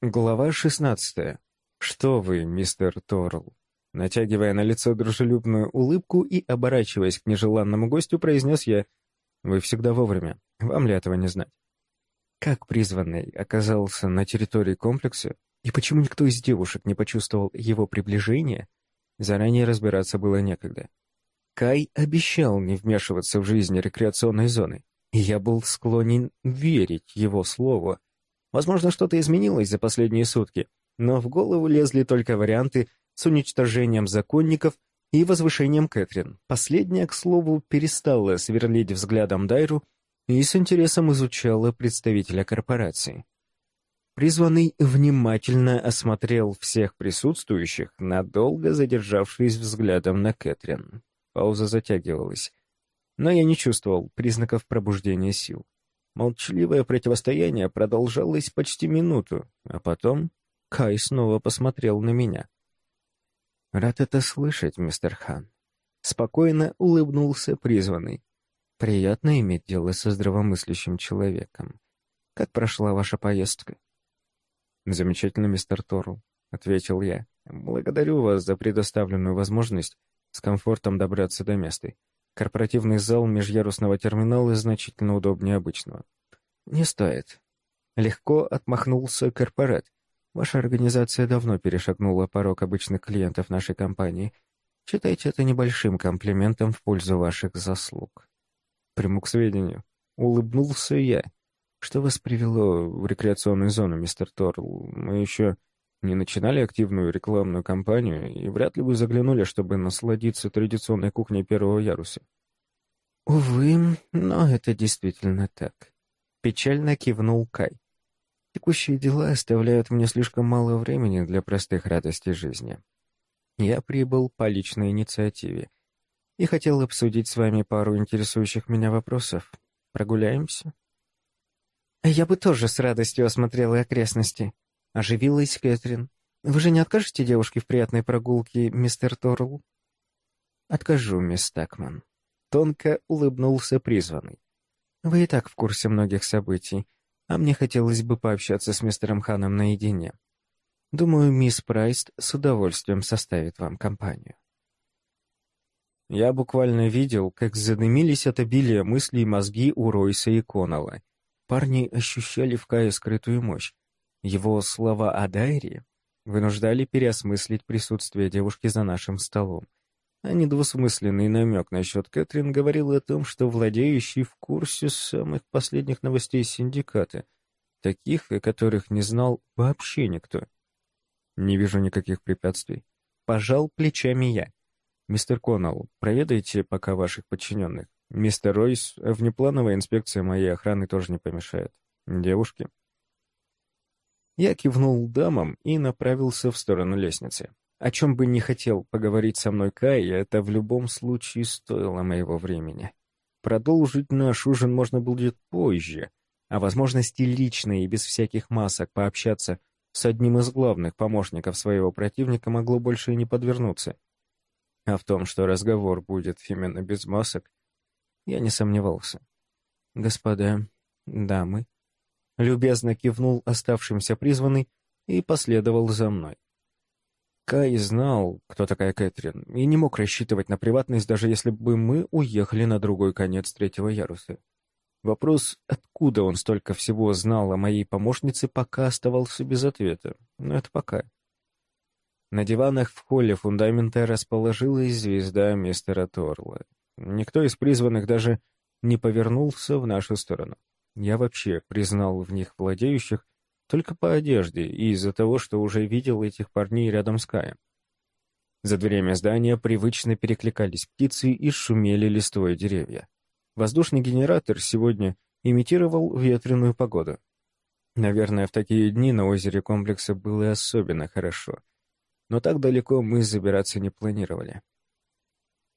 Глава 16. Что вы, мистер Торл? Натягивая на лицо дружелюбную улыбку и оборачиваясь к нежеланному гостю, произнес я: "Вы всегда вовремя. Вам ли этого не знать?" Как призванный оказался на территории комплекса и почему никто из девушек не почувствовал его приближения, заранее разбираться было некогда. Кай обещал не вмешиваться в жизнь рекреационной зоны, и я был склонен верить его слову Возможно, что-то изменилось за последние сутки, но в голову лезли только варианты с уничтожением законников и возвышением Кэтрин. Последняя, к слову, перестала сверлить взглядом Дайру и с интересом изучала представителя корпорации. Призванный внимательно осмотрел всех присутствующих, надолго задержавшись взглядом на Кэтрин. Пауза затягивалась, но я не чувствовал признаков пробуждения сил. Молчаливое противостояние продолжалось почти минуту, а потом Кай снова посмотрел на меня. «Рад это слышать, мистер Хан». Спокойно улыбнулся призванный. «Приятно иметь дело со здравомыслящим человеком. Как прошла ваша поездка?» «Замечательно, мистер Торл», — ответил я. «Благодарю вас за предоставленную возможность с комфортом добраться до места. Корпоративный зал межярусного терминала значительно удобнее обычного. Не стоит. Легко отмахнулся корпорат. Ваша организация давно перешагнула порог обычных клиентов нашей компании. Считайте это небольшим комплиментом в пользу ваших заслуг. Приму к сведению. Улыбнулся я. Что вас привело в рекреационную зону, мистер Торл? Мы еще не начинали активную рекламную кампанию, и вряд ли вы заглянули, чтобы насладиться традиционной кухней первого яруса. Увы, но это действительно так. Печально кивнул Кай. Текущие дела оставляют мне слишком мало времени для простых радостей жизни. Я прибыл по личной инициативе и хотел обсудить с вами пару интересующих меня вопросов. Прогуляемся? Я бы тоже с радостью осмотрела окрестности, Оживилась Кэтрин. «Вы же не откажете девушке в приятной прогулке, мистер Торл?» «Откажу, мисс Такман». Тонко улыбнулся призванный. «Вы и так в курсе многих событий, а мне хотелось бы пообщаться с мистером Ханом наедине. Думаю, мисс Прайст с удовольствием составит вам компанию». Я буквально видел, как задымились от обилия мыслей мозги у Ройса и Коннелла. Парни ощущали в Кае скрытую мощь, его слова о Дайре вынуждали переосмыслить присутствие девушки за нашим столом. А недвусмысленный намек насчет Кэтрин говорил о том, что владеющий в курсе самых последних новостей синдиката, таких, о которых не знал вообще никто. Не вижу никаких препятствий. Пожал плечами я. Мистер Коннелл, проведайте пока ваших подчиненных. Мистер Ройс, внеплановая инспекция моей охраны тоже не помешает. Девушки, я кивнул дамам и направился в сторону лестницы. О чем бы ни хотел поговорить со мной Кай, это в любом случае стоило моего времени. Продолжить наш ужин можно будет позже, а возможности лично и без всяких масок пообщаться с одним из главных помощников своего противника могло больше и не подвернуться. А в том, что разговор будет именно без масок, я не сомневался. Господа, дамы, любезно кивнул оставшимся призванный и последовал за мной. Кай знал, кто такая Кэтрин, и не мог рассчитывать на приватность, даже если бы мы уехали на другой конец третьего яруса. Вопрос, откуда он столько всего знал о моей помощнице, пока оставался без ответа. Но это пока. На диванах в холле фундамента расположилась звезда мистера Торла. Никто из призванных даже не повернулся в нашу сторону. Я вообще признал в них владеющих только по одежде и из-за того, что уже видел этих парней рядом с Каем. За дверями здания привычно перекликались птицы и шумели листвой деревья. Воздушный генератор сегодня имитировал ветреную погоду. Наверное, в такие дни на озере комплекса было особенно хорошо. Но так далеко мы забираться не планировали.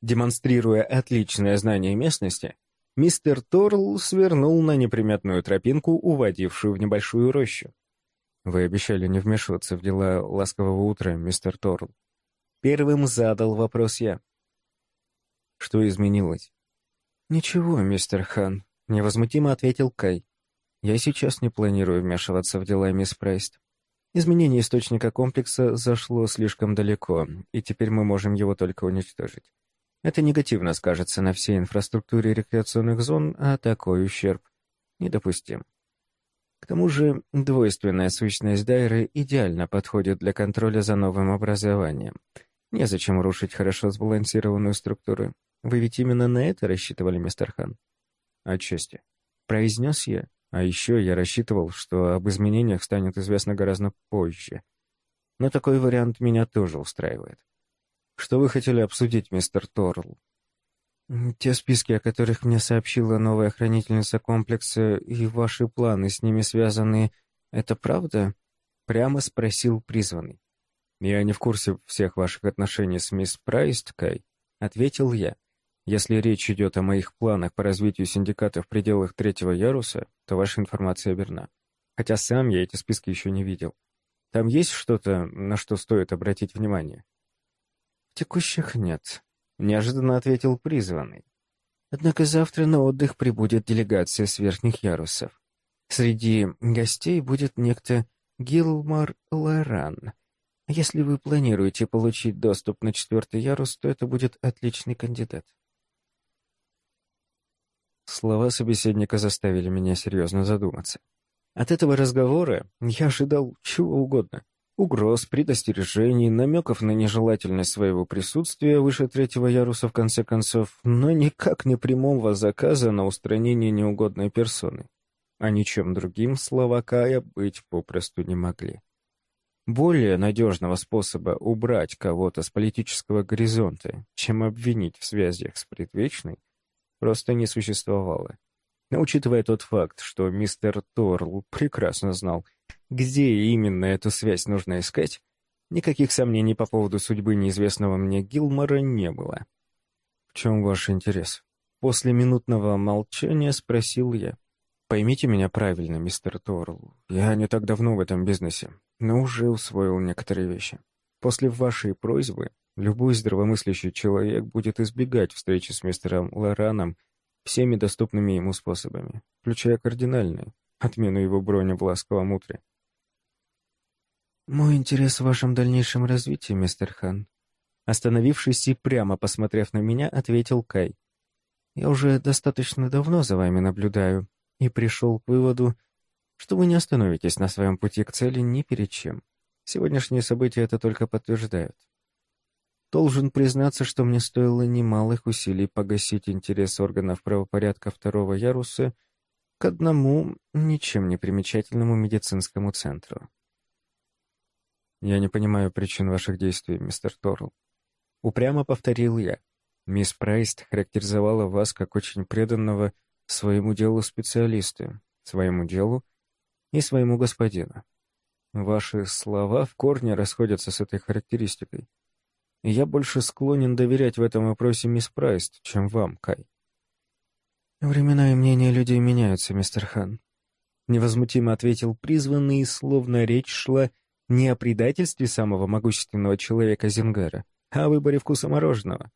Демонстрируя отличное знание местности, мистер Торл свернул на неприметную тропинку, уводившую в небольшую рощу. «Вы обещали не вмешиваться в дела ласкового утра, мистер Торл». Первым задал вопрос я. «Что изменилось?» «Ничего, мистер Хан», — невозмутимо ответил Кай. «Я сейчас не планирую вмешиваться в дела мисс Прайст. Изменение источника комплекса зашло слишком далеко, и теперь мы можем его только уничтожить. Это негативно скажется на всей инфраструктуре рекреационных зон, а такой ущерб недопустим. К тому же двойственная сущность Дайры идеально подходит для контроля за новым образованием. Незачем рушить хорошо сбалансированную структуру. Вы ведь именно на это рассчитывали, мистер Хан? Отчасти. Произнес я. А еще я рассчитывал, что об изменениях станет известно гораздо позже. Но такой вариант меня тоже устраивает. Что вы хотели обсудить, мистер Торл? Те списки, о которых мне сообщила новая хранительница комплекса, и ваши планы с ними связаны, это правда? Прямо спросил призванный. Я не в курсе всех ваших отношений с мисс Прайст, Кай, ответил я. Если речь идет о моих планах по развитию синдиката в пределах третьего яруса, то ваша информация верна. Хотя сам я эти списки еще не видел. Там есть что-то, на что стоит обратить внимание? Текущих нет, неожиданно ответил призванный. Однако завтра на отдых прибудет делегация с верхних ярусов. Среди гостей будет некто Гилмар Лоран. Если вы планируете получить доступ на четвертый ярус, то это будет отличный кандидат. Слова собеседника заставили меня серьезно задуматься. От этого разговора я ожидал чего угодно. Угроз, предостережений, намеков на нежелательность своего присутствия выше третьего яруса в конце концов, но никак не прямого заказа на устранение неугодной персоны. А ничем другим слова Кая быть попросту не могли. Более надежного способа убрать кого-то с политического горизонта, чем обвинить в связях с предвечной, просто не существовало. Но учитывая тот факт, что мистер Торл прекрасно знал, где именно эту связь нужно искать, никаких сомнений по поводу судьбы неизвестного мне Гилмора не было. «В чем ваш интерес?» После минутного молчания спросил я. «Поймите меня правильно, мистер Торл. Я не так давно в этом бизнесе, но уже усвоил некоторые вещи. После вашей просьбы Любой здравомыслящий человек будет избегать встречи с мистером Лораном всеми доступными ему способами, включая кардинальную, отмену его брони в ласковом утре. «Мой интерес в вашем дальнейшем развитии, мистер Хан», остановившись и прямо посмотрев на меня, ответил Кай. «Я уже достаточно давно за вами наблюдаю и пришел к выводу, что вы не остановитесь на своем пути к цели ни перед чем. Сегодняшние события это только подтверждают. Должен признаться, что мне стоило немалых усилий погасить интерес органов правопорядка второго яруса к одному ничем не примечательному медицинскому центру. «Я не понимаю причин ваших действий, мистер Торл». Упрямо повторил я. Мисс Прайст характеризовала вас как очень преданного своему делу специалиста, своему делу и своему господину. Ваши слова в корне расходятся с этой характеристикой я больше склонен доверять в этом вопросе мисс Прайст, чем вам, Кай. Времена и мнения людей меняются, мистер Хан. Невозмутимо ответил призванный, словно речь шла не о предательстве самого могущественного человека Зингара, а о выборе вкуса мороженого.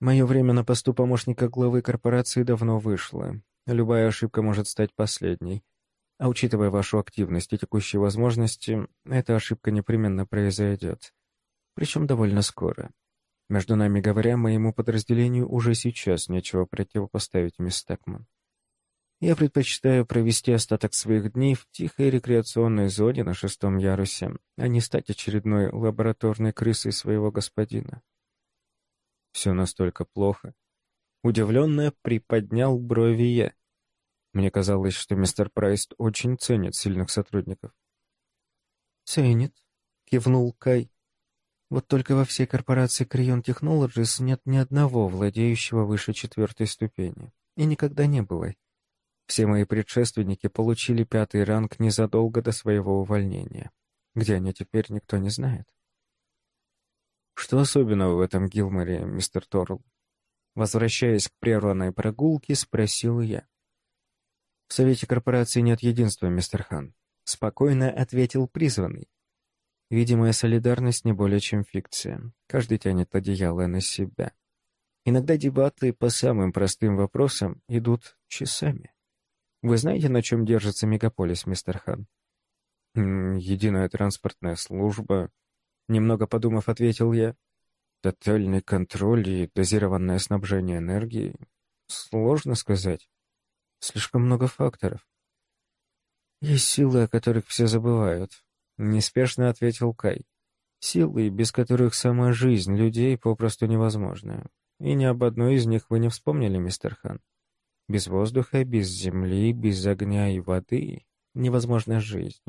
Мое время на посту помощника главы корпорации давно вышло. Любая ошибка может стать последней. А учитывая вашу активность и текущие возможности, эта ошибка непременно произойдет причем довольно скоро. Между нами говоря, моему подразделению уже сейчас нечего противопоставить мисс Текман. Я предпочитаю провести остаток своих дней в тихой рекреационной зоне на шестом ярусе, а не стать очередной лабораторной крысой своего господина. Все настолько плохо. Удивленно приподнял брови я. Мне казалось, что мистер Прайст очень ценит сильных сотрудников. «Ценит», — кивнул Кай. Вот только во всей корпорации Creon Technologies нет ни одного владеющего выше четвертой ступени. И никогда не было. Все мои предшественники получили пятый ранг незадолго до своего увольнения. Где они теперь, никто не знает. Что особенного в этом Гилморе, мистер Торл? Возвращаясь к прерванной прогулке, спросил я. В совете корпорации нет единства, мистер Хан. Спокойно ответил призванный. Видимая солидарность не более чем фикция. Каждый тянет одеяло на себя. Иногда дебаты по самым простым вопросам идут часами. Вы знаете, на чем держится мегаполис, мистер Хан? «Единая транспортная служба», — немного подумав, ответил я. «Тотальный контроль и дозированное снабжение энергией. Сложно сказать. Слишком много факторов». «Есть силы, о которых все забывают», — неспешно ответил Кай. «Силы, без которых сама жизнь людей попросту невозможна. И ни об одной из них вы не вспомнили, мистер Хан. Без воздуха, без земли, без огня и воды невозможна жизнь.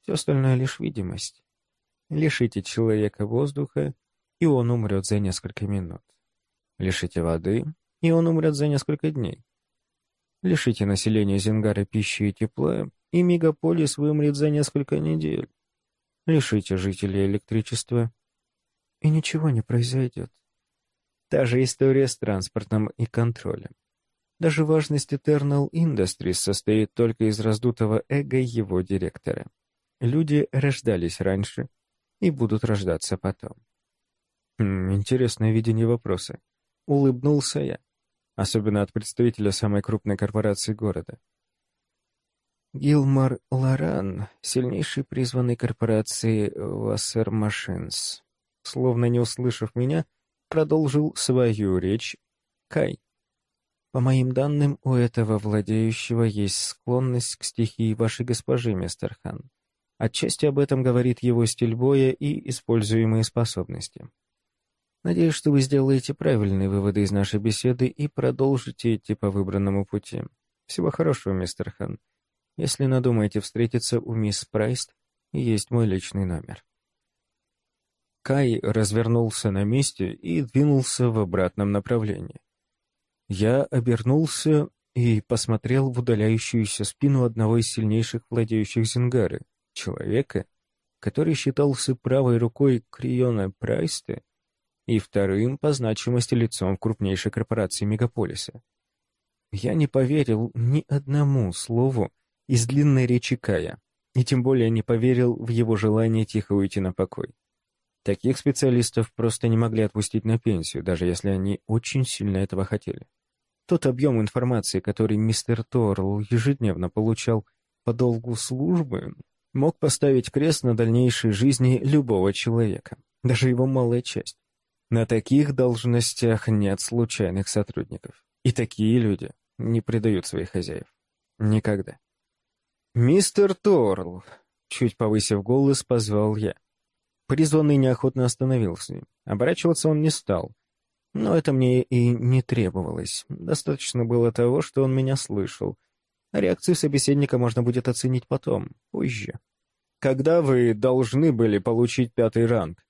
Все остальное лишь видимость. Лишите человека воздуха, и он умрет за несколько минут. Лишите воды, и он умрет за несколько дней. Лишите населения Зингара пищи и тепла, и мегаполис вымрет за несколько недель. Лишите жителей электричества, и ничего не произойдет. Та же история с транспортом и контролем. Даже важность Eternal Industries состоит только из раздутого эго его директора. Люди рождались раньше и будут рождаться потом. Хм, интересное видение вопроса. Улыбнулся я, особенно от представителя самой крупной корпорации города. Гилмар Лоран, сильнейший призванный корпорации Wasser Machines, словно не услышав меня, продолжил свою речь Кай. По моим данным, у этого владеющего есть склонность к стихии вашей госпожи, мистер Хан. Отчасти об этом говорит его стиль боя и используемые способности. Надеюсь, что вы сделаете правильные выводы из нашей беседы и продолжите идти по выбранному пути. Всего хорошего, мистер Хан. Если надумаете встретиться у мисс Прайст, есть мой личный номер. Кай развернулся на месте и двинулся в обратном направлении. Я обернулся и посмотрел в удаляющуюся спину одного из сильнейших владеющих Зингары, человека, который считался правой рукой Криона Прайста и вторым по значимости лицом в крупнейшей корпорации мегаполиса. Я не поверил ни одному слову из длинной речи Кая, и тем более не поверил в его желание тихо уйти на покой. Таких специалистов просто не могли отпустить на пенсию, даже если они очень сильно этого хотели. Тот объем информации, который мистер Торл ежедневно получал по долгу службы, мог поставить крест на дальнейшей жизни любого человека, даже его малая часть. На таких должностях нет случайных сотрудников. И такие люди не предают своих хозяев. Никогда. «Мистер Торл», — чуть повысив голос, позвал я. Призванный неохотно остановился. Оборачиваться он не стал. Но это мне и не требовалось. Достаточно было того, что он меня слышал. Реакцию собеседника можно будет оценить потом, позже. «Когда вы должны были получить пятый ранг?»